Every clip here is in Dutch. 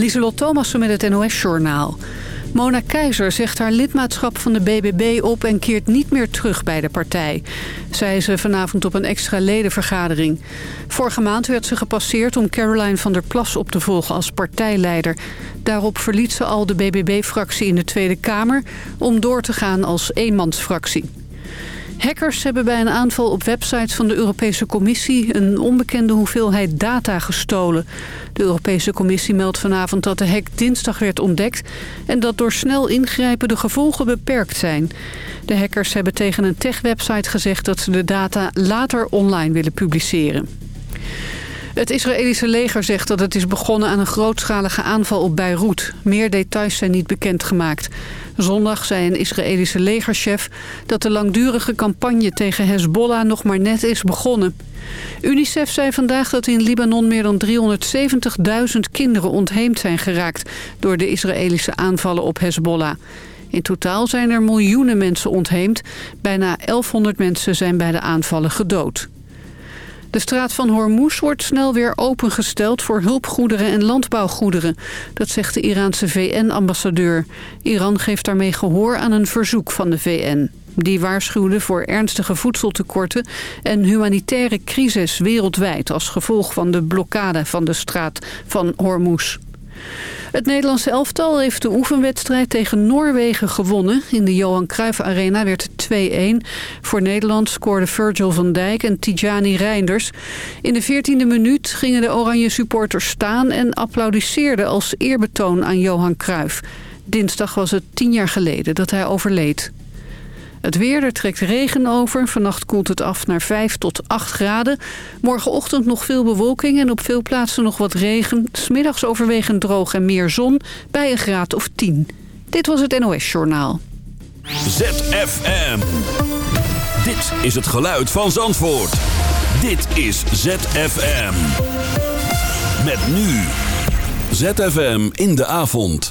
Lieselot Thomassen met het NOS-journaal. Mona Keizer zegt haar lidmaatschap van de BBB op en keert niet meer terug bij de partij. Zei ze vanavond op een extra ledenvergadering. Vorige maand werd ze gepasseerd om Caroline van der Plas op te volgen als partijleider. Daarop verliet ze al de BBB-fractie in de Tweede Kamer om door te gaan als eenmansfractie. Hackers hebben bij een aanval op websites van de Europese Commissie... een onbekende hoeveelheid data gestolen. De Europese Commissie meldt vanavond dat de hack dinsdag werd ontdekt... en dat door snel ingrijpen de gevolgen beperkt zijn. De hackers hebben tegen een tech-website gezegd... dat ze de data later online willen publiceren. Het Israëlische leger zegt dat het is begonnen aan een grootschalige aanval op Beirut. Meer details zijn niet bekendgemaakt. Zondag zei een Israëlische legerchef dat de langdurige campagne tegen Hezbollah nog maar net is begonnen. UNICEF zei vandaag dat in Libanon meer dan 370.000 kinderen ontheemd zijn geraakt door de Israëlische aanvallen op Hezbollah. In totaal zijn er miljoenen mensen ontheemd. Bijna 1100 mensen zijn bij de aanvallen gedood. De straat van Hormuz wordt snel weer opengesteld voor hulpgoederen en landbouwgoederen. Dat zegt de Iraanse VN-ambassadeur. Iran geeft daarmee gehoor aan een verzoek van de VN. Die waarschuwde voor ernstige voedseltekorten en humanitaire crisis wereldwijd... als gevolg van de blokkade van de straat van Hormuz. Het Nederlandse elftal heeft de oefenwedstrijd tegen Noorwegen gewonnen. In de Johan Cruijff Arena werd het 2-1. Voor Nederland scoorden Virgil van Dijk en Tijani Reinders. In de 14e minuut gingen de oranje supporters staan en applaudisseerden als eerbetoon aan Johan Cruijff. Dinsdag was het tien jaar geleden dat hij overleed. Het weer, er trekt regen over. Vannacht koelt het af naar 5 tot 8 graden. Morgenochtend nog veel bewolking en op veel plaatsen nog wat regen. Smiddags overwegend droog en meer zon bij een graad of 10. Dit was het NOS Journaal. ZFM. Dit is het geluid van Zandvoort. Dit is ZFM. Met nu. ZFM in de avond.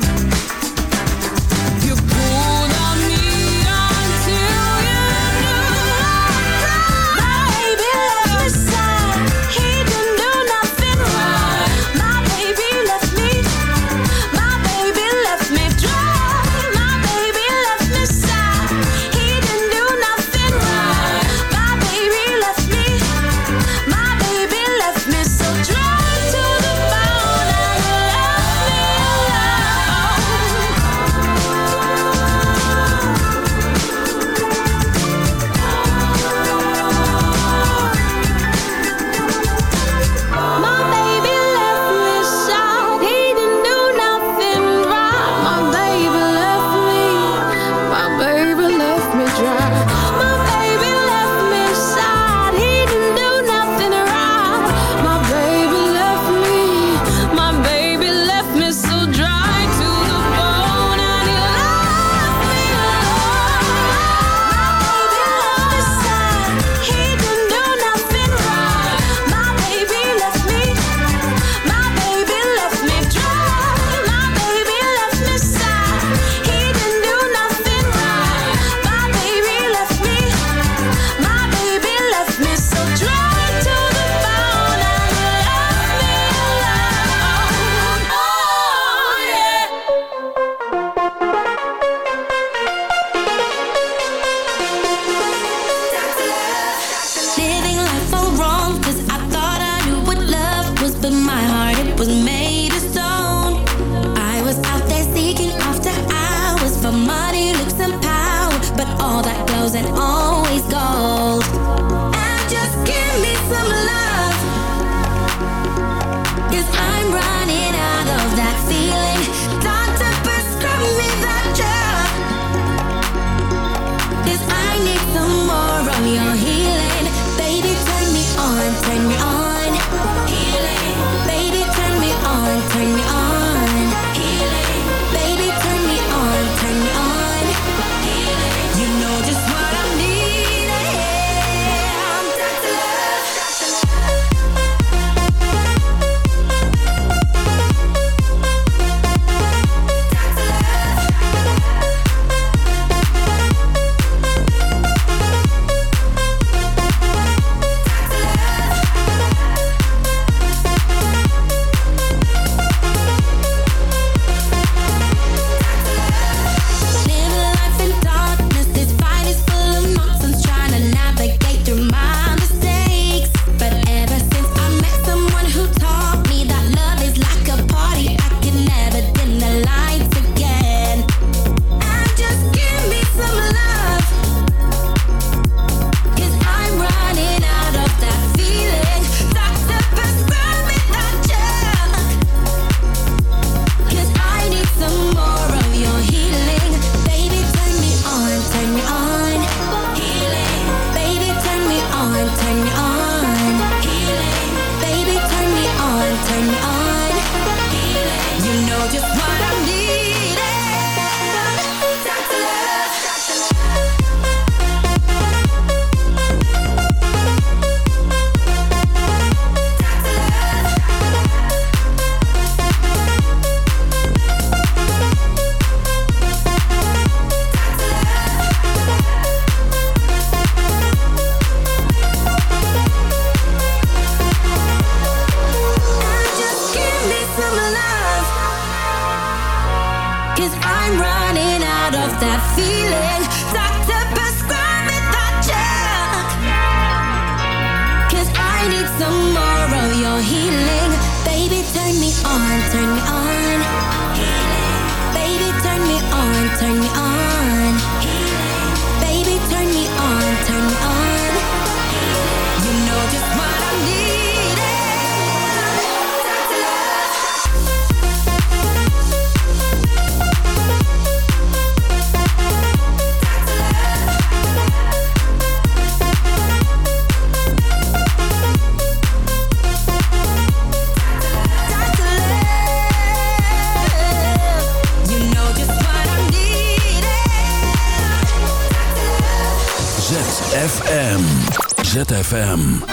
ZFM.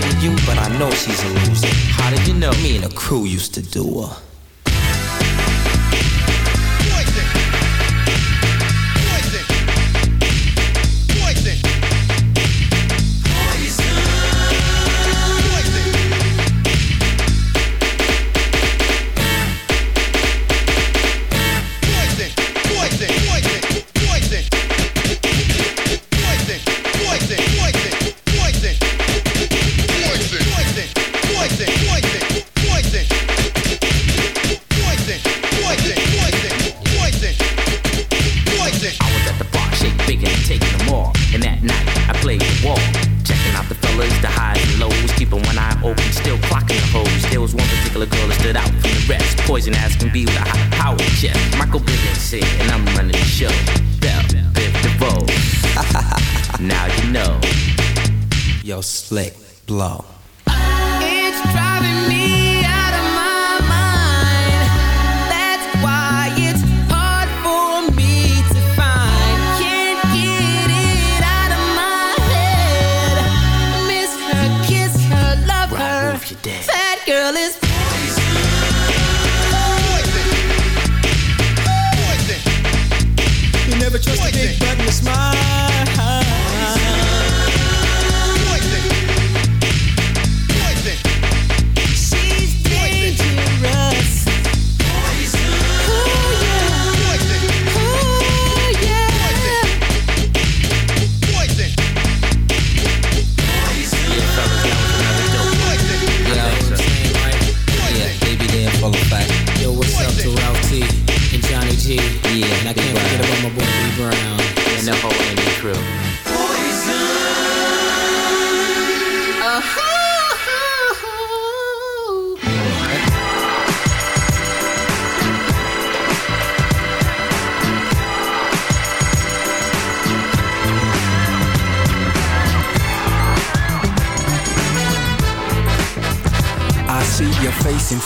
To you, but I know she's a loser. How did you know? Me and the crew used to do her.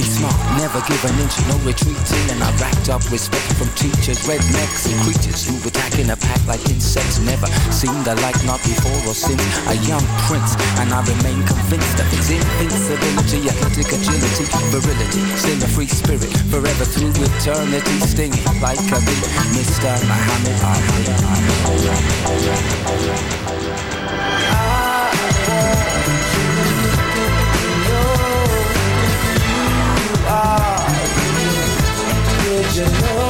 Be smart, never give an inch, no retreating. And I racked up respect from teachers, rednecks, and creatures who attack in a pack like insects. Never seen the like, not before or since. A young prince, and I remain convinced of his invincibility, athletic agility, virility. Still a free spirit, forever through eternity, stinging like a bee. Mr. Muhammad. you know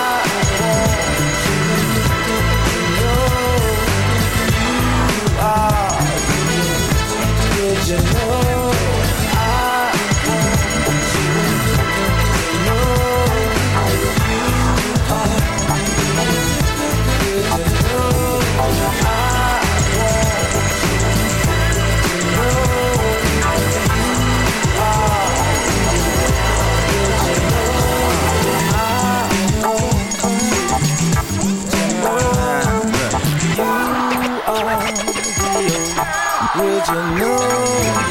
your know. You know?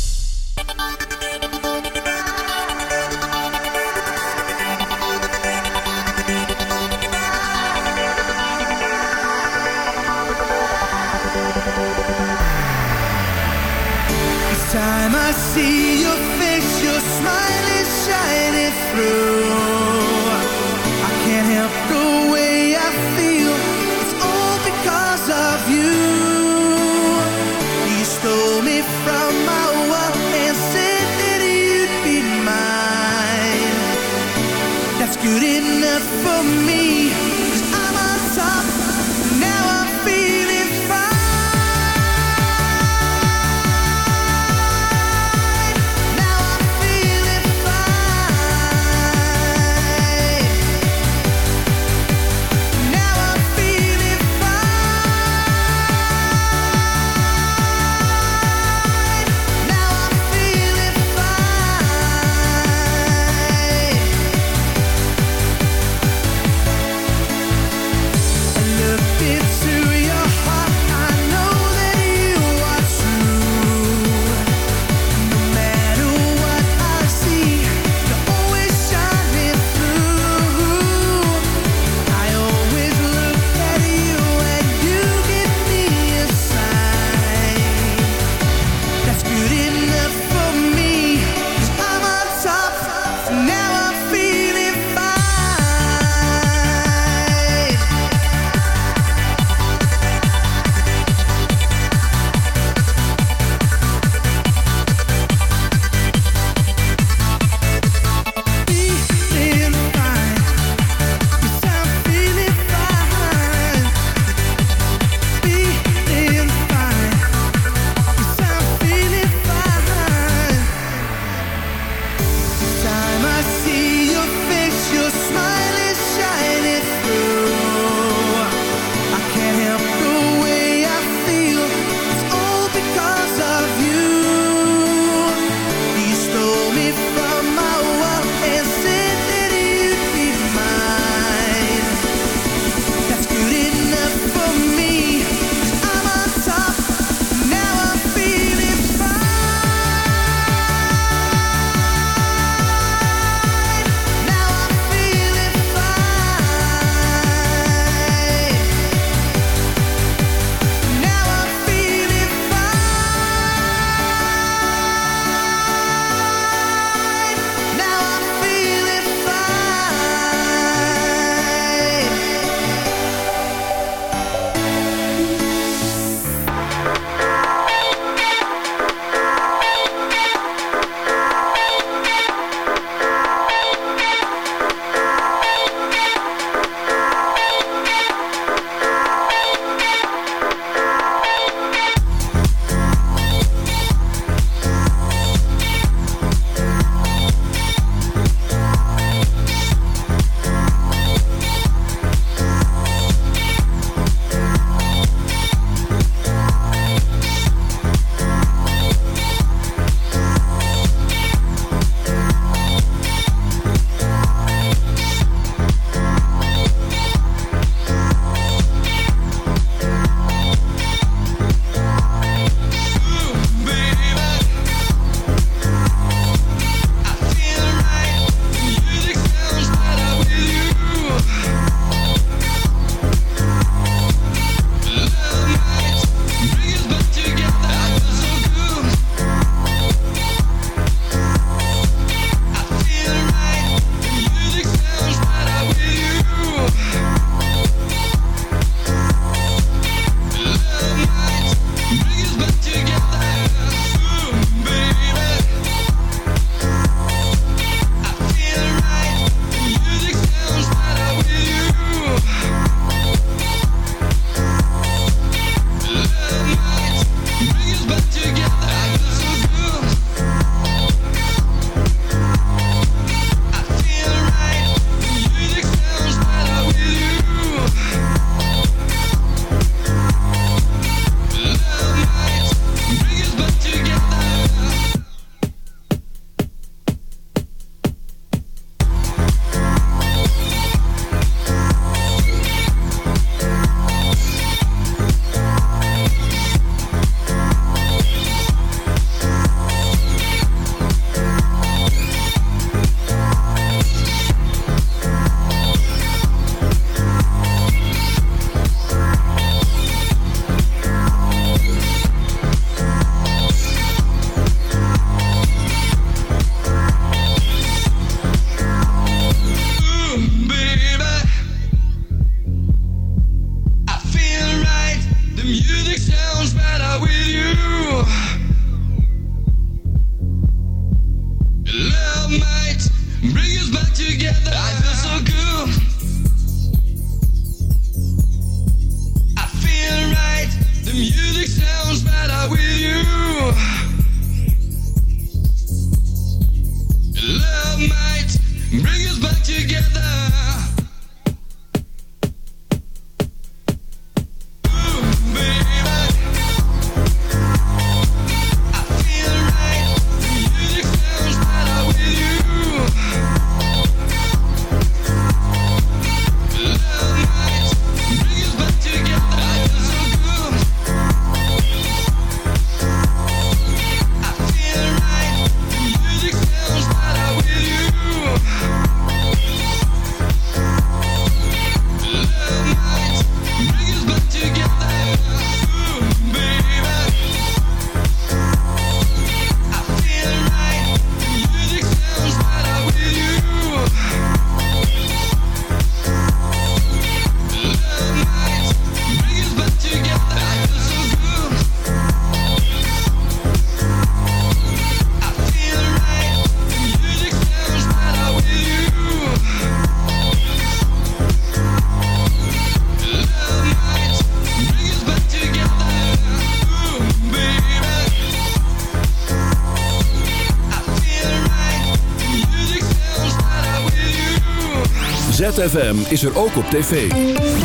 ZFM is er ook op tv.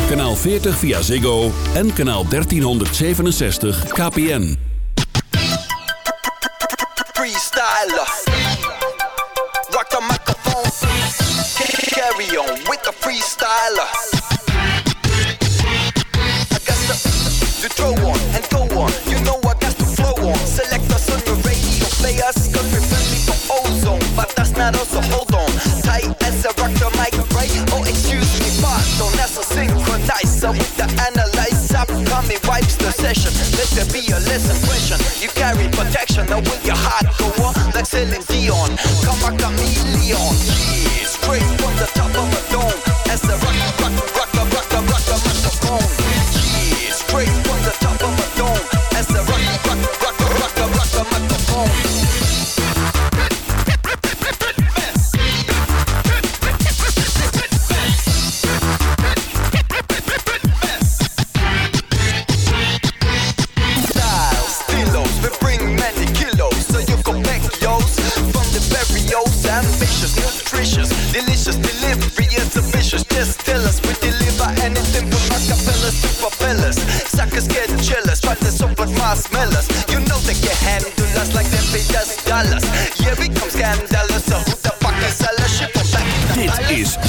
Kanaal 40 via Ziggo en kanaal 1367 KPN. Rock the microphone. Carry on with the freestyler. So with the analyse up, coming wipes the session. Let there be a lesson question. You carry protection, now will your heart go on like Celine Dion? Come a chameleon.